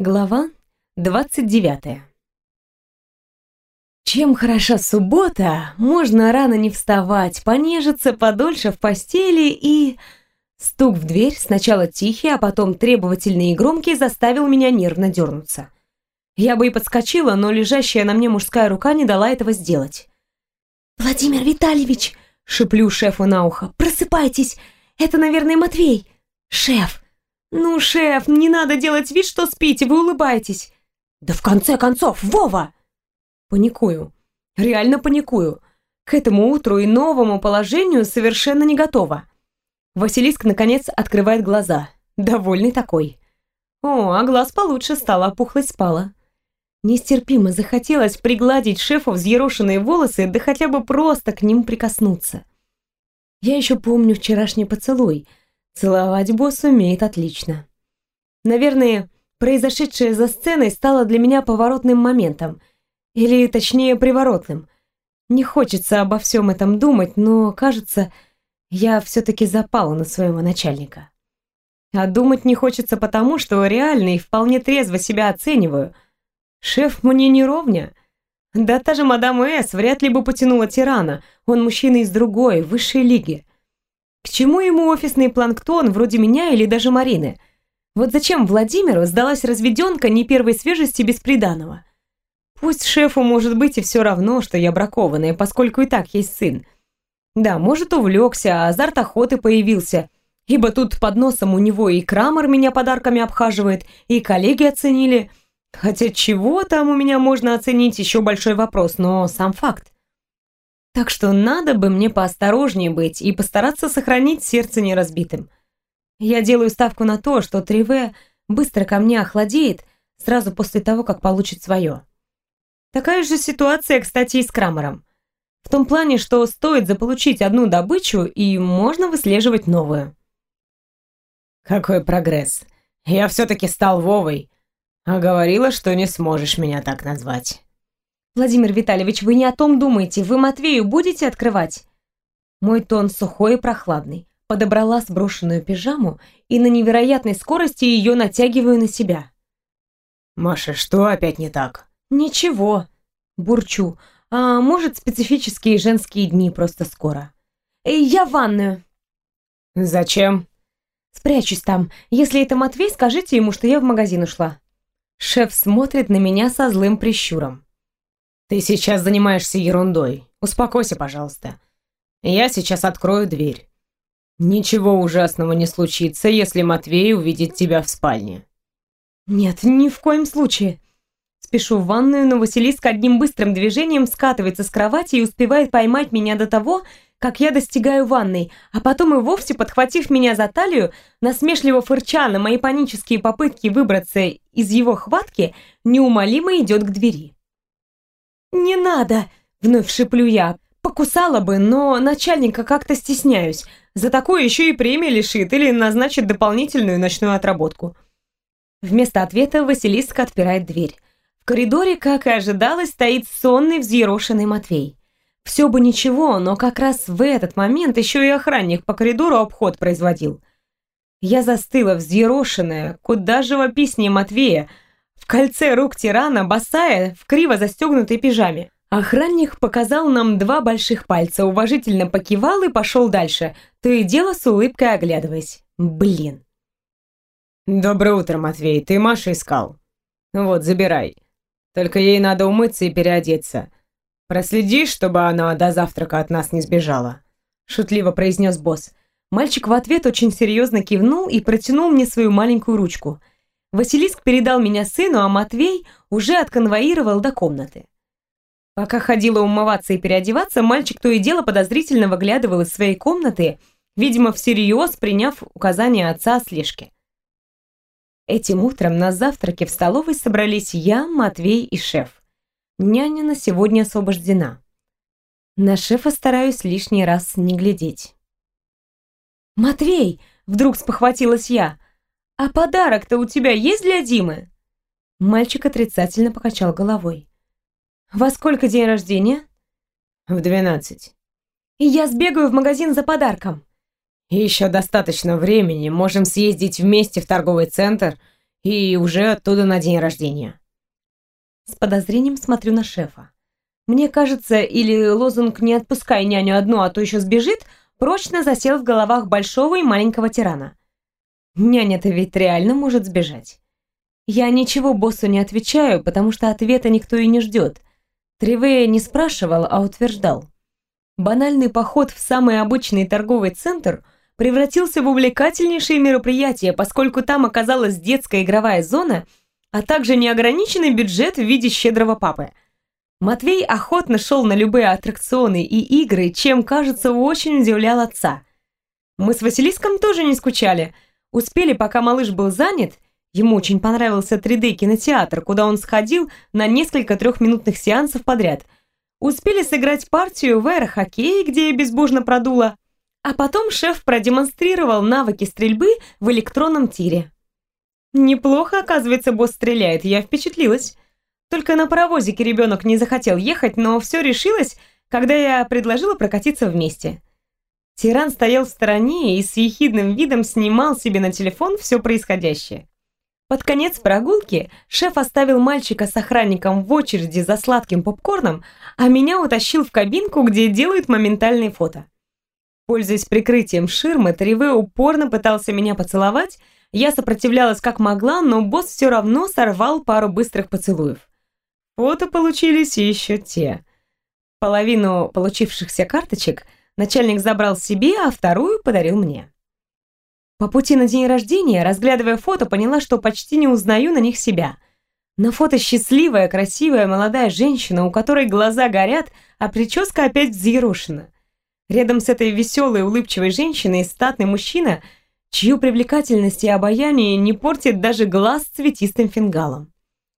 Глава 29. Чем хороша суббота, можно рано не вставать, понежиться подольше в постели и... Стук в дверь, сначала тихий, а потом требовательный и громкий, заставил меня нервно дернуться. Я бы и подскочила, но лежащая на мне мужская рука не дала этого сделать. «Владимир Витальевич!» — шеплю шефу на ухо. «Просыпайтесь! Это, наверное, Матвей!» «Шеф!» «Ну, шеф, не надо делать вид, что спите, вы улыбаетесь!» «Да в конце концов, Вова!» Паникую. Реально паникую. К этому утру и новому положению совершенно не готова. Василиск, наконец, открывает глаза. Довольный такой. О, а глаз получше стал, опухлость спала. Нестерпимо захотелось пригладить шефу взъерошенные волосы, да хотя бы просто к ним прикоснуться. Я еще помню вчерашний поцелуй — Целовать босс умеет отлично. Наверное, произошедшее за сценой стало для меня поворотным моментом. Или, точнее, приворотным. Не хочется обо всем этом думать, но, кажется, я все-таки запала на своего начальника. А думать не хочется потому, что реально и вполне трезво себя оцениваю. Шеф мне не ровня. Да та же мадам С вряд ли бы потянула тирана. Он мужчина из другой, высшей лиги. К чему ему офисный планктон вроде меня или даже Марины? Вот зачем Владимиру сдалась разведенка не первой свежести без приданого? Пусть шефу может быть и все равно, что я бракованная, поскольку и так есть сын. Да, может, увлекся, а азарт охоты появился, ибо тут под носом у него и Крамер меня подарками обхаживает, и коллеги оценили. Хотя чего там у меня можно оценить, еще большой вопрос, но сам факт. Так что надо бы мне поосторожнее быть и постараться сохранить сердце неразбитым. Я делаю ставку на то, что Триве быстро ко мне охладеет сразу после того, как получит свое. Такая же ситуация, кстати, и с Крамером. В том плане, что стоит заполучить одну добычу, и можно выслеживать новую. Какой прогресс. Я все-таки стал Вовой, а говорила, что не сможешь меня так назвать. «Владимир Витальевич, вы не о том думаете. Вы Матвею будете открывать?» Мой тон сухой и прохладный. Подобрала сброшенную пижаму и на невероятной скорости ее натягиваю на себя. «Маша, что опять не так?» «Ничего», — бурчу. «А может, специфические женские дни просто скоро?» Эй, «Я в ванную». «Зачем?» «Спрячусь там. Если это Матвей, скажите ему, что я в магазин ушла». Шеф смотрит на меня со злым прищуром. «Ты сейчас занимаешься ерундой. Успокойся, пожалуйста. Я сейчас открою дверь. Ничего ужасного не случится, если Матвей увидит тебя в спальне». «Нет, ни в коем случае». Спешу в ванную, но Василиск одним быстрым движением скатывается с кровати и успевает поймать меня до того, как я достигаю ванной, а потом и вовсе, подхватив меня за талию, насмешливо фырча на мои панические попытки выбраться из его хватки, неумолимо идет к двери. «Не надо!» — вновь шиплю я. «Покусала бы, но начальника как-то стесняюсь. За такое еще и премия лишит или назначит дополнительную ночную отработку». Вместо ответа Василиска отпирает дверь. В коридоре, как и ожидалось, стоит сонный взъерошенный Матвей. Все бы ничего, но как раз в этот момент еще и охранник по коридору обход производил. Я застыла взъерошенная, куда живописнее Матвея, кольце рук тирана, босая, в криво застегнутой пижаме. Охранник показал нам два больших пальца, уважительно покивал и пошел дальше, то и дело с улыбкой оглядываясь. Блин. «Доброе утро, Матвей. Ты Маша искал? Вот, забирай. Только ей надо умыться и переодеться. Проследи, чтобы она до завтрака от нас не сбежала», — шутливо произнес босс. Мальчик в ответ очень серьезно кивнул и протянул мне свою маленькую ручку — Василиск передал меня сыну, а Матвей уже отконвоировал до комнаты. Пока ходила умываться и переодеваться, мальчик то и дело подозрительно выглядывал из своей комнаты, видимо, всерьез приняв указания отца о слежке. Этим утром на завтраке в столовой собрались я, Матвей и шеф. Няня на сегодня освобождена. На шефа стараюсь лишний раз не глядеть. «Матвей!» — вдруг спохватилась я. «А подарок-то у тебя есть для Димы?» Мальчик отрицательно покачал головой. «Во сколько день рождения?» «В двенадцать». «И я сбегаю в магазин за подарком». «Еще достаточно времени, можем съездить вместе в торговый центр и уже оттуда на день рождения. С подозрением смотрю на шефа. Мне кажется, или лозунг «не отпускай няню одну, а то еще сбежит» прочно засел в головах большого и маленького тирана. Няня-то ведь реально может сбежать. Я ничего боссу не отвечаю, потому что ответа никто и не ждет. Тревея не спрашивал, а утверждал. Банальный поход в самый обычный торговый центр превратился в увлекательнейшее мероприятие, поскольку там оказалась детская игровая зона, а также неограниченный бюджет в виде щедрого папы. Матвей охотно шел на любые аттракционы и игры, чем, кажется, очень удивлял отца. Мы с Василиском тоже не скучали. Успели, пока малыш был занят, ему очень понравился 3D-кинотеатр, куда он сходил на несколько трехминутных сеансов подряд – Успели сыграть партию в аэрохоккей, где я безбожно продула, а потом шеф продемонстрировал навыки стрельбы в электронном тире. Неплохо, оказывается, босс стреляет, я впечатлилась. Только на паровозике ребенок не захотел ехать, но все решилось, когда я предложила прокатиться вместе. Тиран стоял в стороне и с ехидным видом снимал себе на телефон все происходящее. Под конец прогулки шеф оставил мальчика с охранником в очереди за сладким попкорном, а меня утащил в кабинку, где делают моментальные фото. Пользуясь прикрытием ширмы, Треве упорно пытался меня поцеловать, я сопротивлялась как могла, но босс все равно сорвал пару быстрых поцелуев. Фото получились еще те. Половину получившихся карточек начальник забрал себе, а вторую подарил мне. По пути на день рождения, разглядывая фото, поняла, что почти не узнаю на них себя. На фото счастливая, красивая молодая женщина, у которой глаза горят, а прическа опять взъерошена. Рядом с этой веселой, улыбчивой женщиной статный мужчина, чью привлекательность и обаяние не портит даже глаз цветистым фингалом.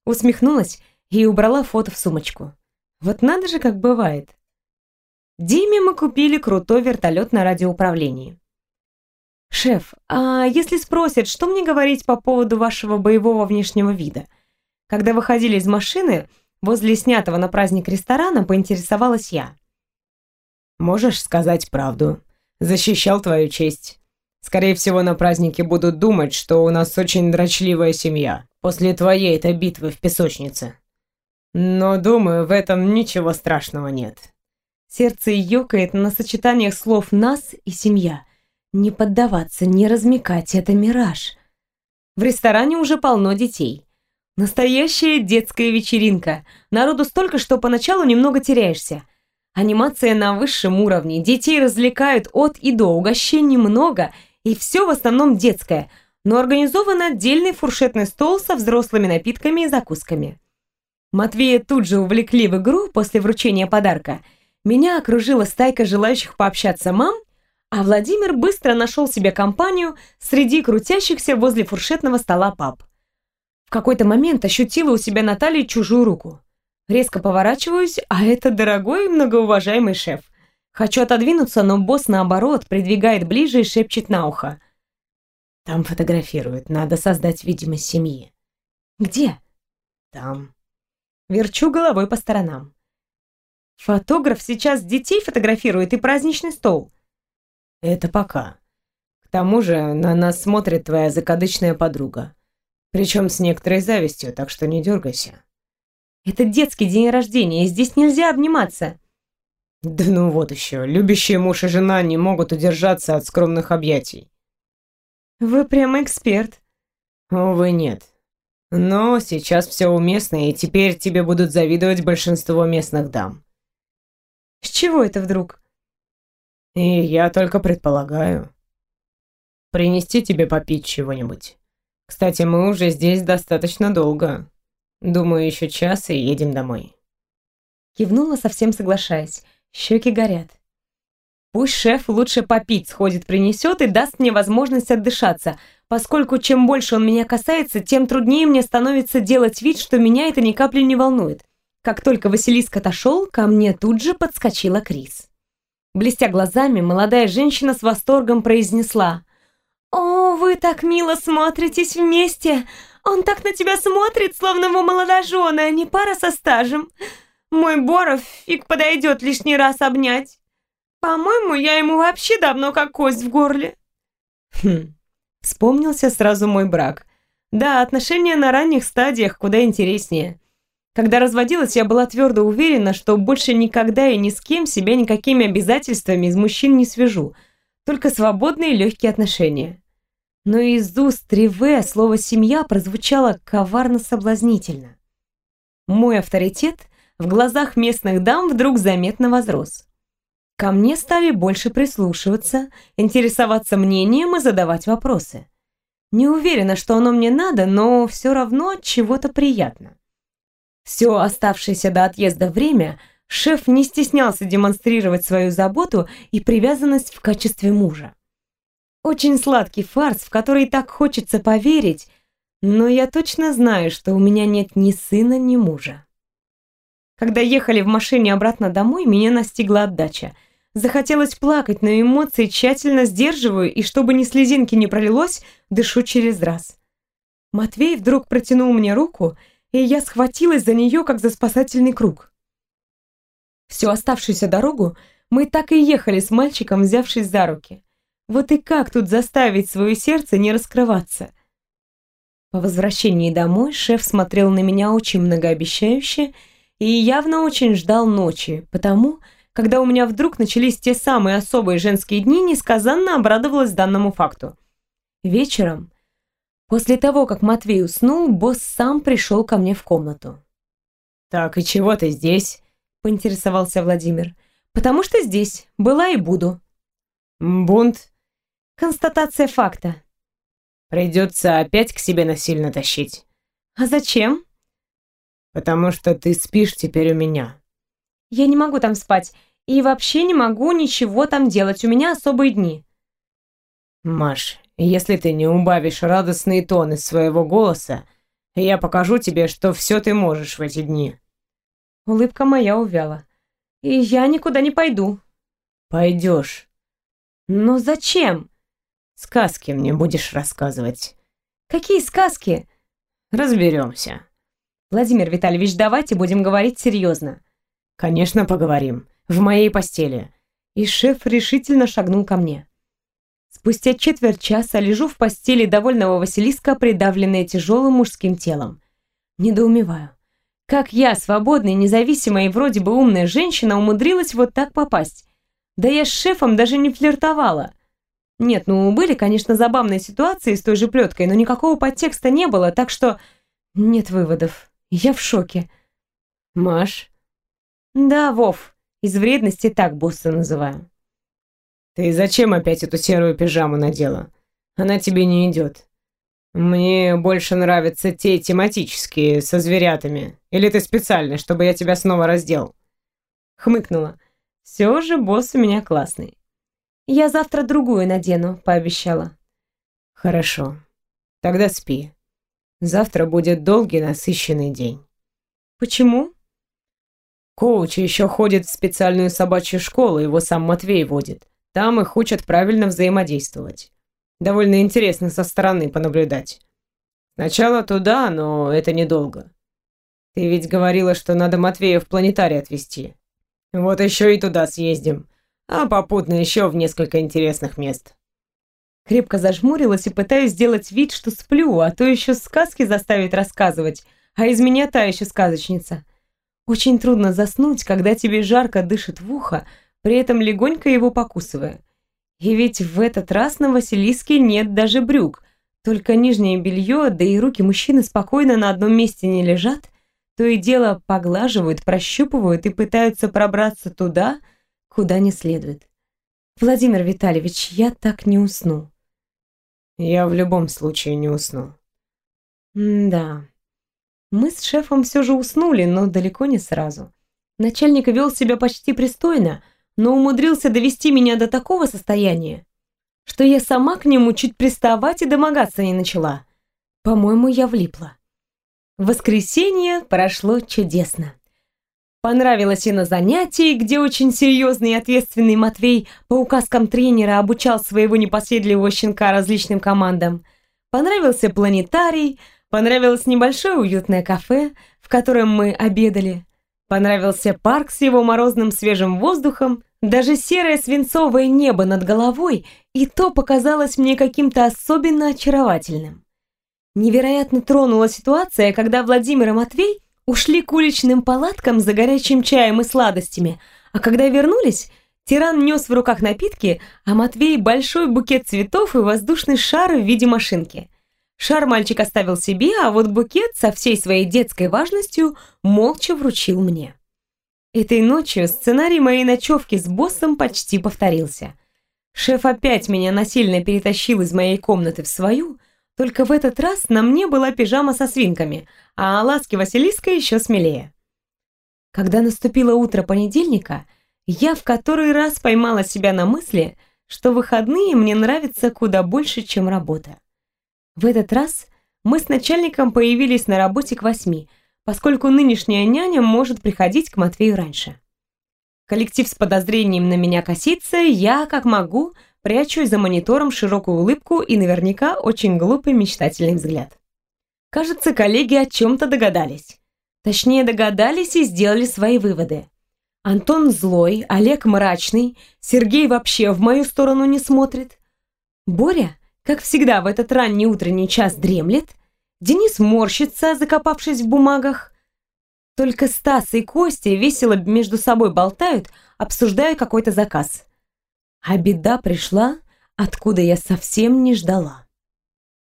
Усмехнулась и убрала фото в сумочку. Вот надо же, как бывает. Диме мы купили крутой вертолет на радиоуправлении. «Шеф, а если спросят, что мне говорить по поводу вашего боевого внешнего вида?» Когда выходили из машины, возле снятого на праздник ресторана, поинтересовалась я. «Можешь сказать правду. Защищал твою честь. Скорее всего, на празднике будут думать, что у нас очень дрочливая семья после твоей этой битвы в песочнице. Но, думаю, в этом ничего страшного нет». Сердце ёкает на сочетаниях слов «нас» и «семья». Не поддаваться, не размекать, это мираж. В ресторане уже полно детей. Настоящая детская вечеринка. Народу столько, что поначалу немного теряешься. Анимация на высшем уровне. Детей развлекают от и до. Угощений много, и все в основном детское. Но организован отдельный фуршетный стол со взрослыми напитками и закусками. Матвея тут же увлекли в игру после вручения подарка. Меня окружила стайка желающих пообщаться мам а Владимир быстро нашел себе компанию среди крутящихся возле фуршетного стола пап. В какой-то момент ощутила у себя на чужую руку. Резко поворачиваюсь, а это дорогой и многоуважаемый шеф. Хочу отодвинуться, но босс, наоборот, придвигает ближе и шепчет на ухо. «Там фотографируют, надо создать видимость семьи». «Где?» «Там». Верчу головой по сторонам. «Фотограф сейчас детей фотографирует и праздничный стол». Это пока. К тому же на нас смотрит твоя закадычная подруга. Причем с некоторой завистью, так что не дергайся. Это детский день рождения, и здесь нельзя обниматься. Да ну вот еще, любящие муж и жена не могут удержаться от скромных объятий. Вы прямо эксперт. Увы, нет. Но сейчас все уместно, и теперь тебе будут завидовать большинство местных дам. С чего это вдруг? И я только предполагаю. Принести тебе попить чего-нибудь. Кстати, мы уже здесь достаточно долго. Думаю, еще час и едем домой. Кивнула, совсем соглашаясь. Щеки горят. Пусть шеф лучше попить сходит, принесет и даст мне возможность отдышаться, поскольку чем больше он меня касается, тем труднее мне становится делать вид, что меня это ни капли не волнует. Как только Василиск отошел, ко мне тут же подскочила Крис. Блестя глазами, молодая женщина с восторгом произнесла. «О, вы так мило смотритесь вместе! Он так на тебя смотрит, словно вы молодожены, а не пара со стажем. Мой Боров фиг подойдет лишний раз обнять. По-моему, я ему вообще давно как кость в горле». Хм, вспомнился сразу мой брак. Да, отношения на ранних стадиях куда интереснее. Когда разводилась, я была твердо уверена, что больше никогда и ни с кем себя никакими обязательствами из мужчин не свяжу, только свободные легкие отношения. Но из уст Риве слово «семья» прозвучало коварно-соблазнительно. Мой авторитет в глазах местных дам вдруг заметно возрос. Ко мне стали больше прислушиваться, интересоваться мнением и задавать вопросы. Не уверена, что оно мне надо, но все равно чего-то приятно. Все оставшееся до отъезда время шеф не стеснялся демонстрировать свою заботу и привязанность в качестве мужа. Очень сладкий фарс, в который так хочется поверить, но я точно знаю, что у меня нет ни сына, ни мужа. Когда ехали в машине обратно домой, меня настигла отдача. Захотелось плакать, но эмоции тщательно сдерживаю, и чтобы ни слезинки не пролилось, дышу через раз. Матвей вдруг протянул мне руку, и я схватилась за нее, как за спасательный круг. Всю оставшуюся дорогу мы так и ехали с мальчиком, взявшись за руки. Вот и как тут заставить свое сердце не раскрываться? По возвращении домой шеф смотрел на меня очень многообещающе и явно очень ждал ночи, потому, когда у меня вдруг начались те самые особые женские дни, несказанно обрадовалась данному факту. Вечером, после того, как Матвей уснул, босс сам пришел ко мне в комнату. «Так, и чего ты здесь?» — поинтересовался Владимир. «Потому что здесь. Была и буду». «Бунт?» Констатация факта. Придется опять к себе насильно тащить. А зачем? Потому что ты спишь теперь у меня. Я не могу там спать. И вообще не могу ничего там делать. У меня особые дни. Маш, если ты не убавишь радостные тоны своего голоса, я покажу тебе, что все ты можешь в эти дни. Улыбка моя увяла. И я никуда не пойду. Пойдешь. Но зачем? Сказки мне будешь рассказывать. Какие сказки? Разберемся. Владимир Витальевич, давайте будем говорить серьезно. Конечно, поговорим. В моей постели. И шеф решительно шагнул ко мне. Спустя четверть часа лежу в постели довольного Василиска, придавленная тяжелым мужским телом. Недоумеваю. Как я, свободная, независимая и вроде бы умная женщина, умудрилась вот так попасть? Да я с шефом даже не флиртовала. Нет, ну были, конечно, забавные ситуации с той же плеткой, но никакого подтекста не было, так что нет выводов. Я в шоке. Маш? Да, Вов. Из вредности так босса называю. Ты зачем опять эту серую пижаму надела? Она тебе не идет. Мне больше нравятся те тематические, со зверятами. Или ты специально, чтобы я тебя снова раздел? Хмыкнула. Все же босс у меня классный. «Я завтра другую надену», — пообещала. «Хорошо. Тогда спи. Завтра будет долгий насыщенный день». «Почему?» Коуч еще ходит в специальную собачью школу, его сам Матвей водит. Там их учат правильно взаимодействовать. Довольно интересно со стороны понаблюдать. Сначала туда, но это недолго. Ты ведь говорила, что надо Матвея в планетарий отвезти. Вот еще и туда съездим а попутно еще в несколько интересных мест. Крепко зажмурилась и пытаюсь сделать вид, что сплю, а то еще сказки заставить рассказывать, а из меня та еще сказочница. Очень трудно заснуть, когда тебе жарко дышит в ухо, при этом легонько его покусывая. И ведь в этот раз на Василиске нет даже брюк, только нижнее белье, да и руки мужчины спокойно на одном месте не лежат, то и дело поглаживают, прощупывают и пытаются пробраться туда, куда не следует. Владимир Витальевич, я так не усну. Я в любом случае не усну. да. Мы с шефом все же уснули, но далеко не сразу. Начальник вел себя почти пристойно, но умудрился довести меня до такого состояния, что я сама к нему чуть приставать и домогаться не начала. По-моему, я влипла. Воскресенье прошло чудесно. Понравилось и на занятии, где очень серьезный и ответственный Матвей по указкам тренера обучал своего непоседливого щенка различным командам. Понравился планетарий, понравилось небольшое уютное кафе, в котором мы обедали. Понравился парк с его морозным свежим воздухом, даже серое свинцовое небо над головой, и то показалось мне каким-то особенно очаровательным. Невероятно тронула ситуация, когда Владимир и Матвей ушли к уличным палаткам за горячим чаем и сладостями, а когда вернулись, тиран нес в руках напитки, а Матвей большой букет цветов и воздушный шар в виде машинки. Шар мальчик оставил себе, а вот букет со всей своей детской важностью молча вручил мне. Этой ночью сценарий моей ночевки с боссом почти повторился. Шеф опять меня насильно перетащил из моей комнаты в свою, только в этот раз на мне была пижама со свинками, а ласки Василиска еще смелее. Когда наступило утро понедельника, я в который раз поймала себя на мысли, что выходные мне нравятся куда больше, чем работа. В этот раз мы с начальником появились на работе к восьми, поскольку нынешняя няня может приходить к Матвею раньше. Коллектив с подозрением на меня косится, я, как могу, прячу за монитором широкую улыбку и наверняка очень глупый мечтательный взгляд. Кажется, коллеги о чем-то догадались. Точнее, догадались и сделали свои выводы. Антон злой, Олег мрачный, Сергей вообще в мою сторону не смотрит. Боря, как всегда в этот ранний утренний час дремлет, Денис морщится, закопавшись в бумагах. Только Стас и Костя весело между собой болтают, обсуждая какой-то заказ. А беда пришла, откуда я совсем не ждала.